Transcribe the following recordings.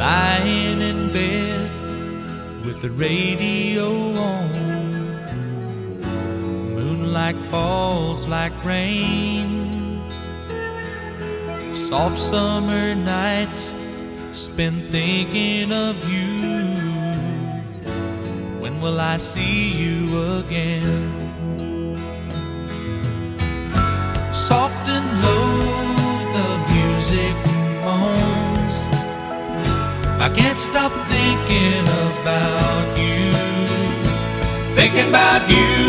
lying in bed with the radio on. Moonlight falls like rain. Soft summer nights spent thinking of you. When will I see you again? Soft and low, the music. I can't stop thinking about you, thinking about you.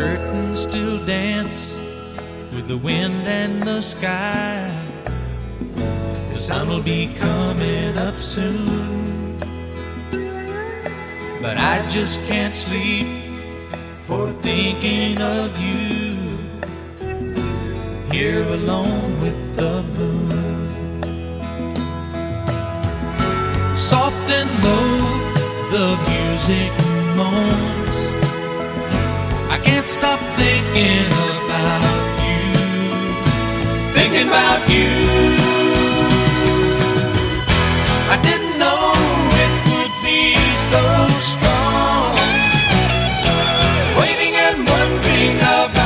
Curtains still dance with the wind and the sky. The sun will be coming up soon. But I just can't sleep for thinking of you. Here alone with the moon. Soft and low, the music moans stop thinking about you. Thinking about you. I didn't know it would be so strong. Waiting and wondering about.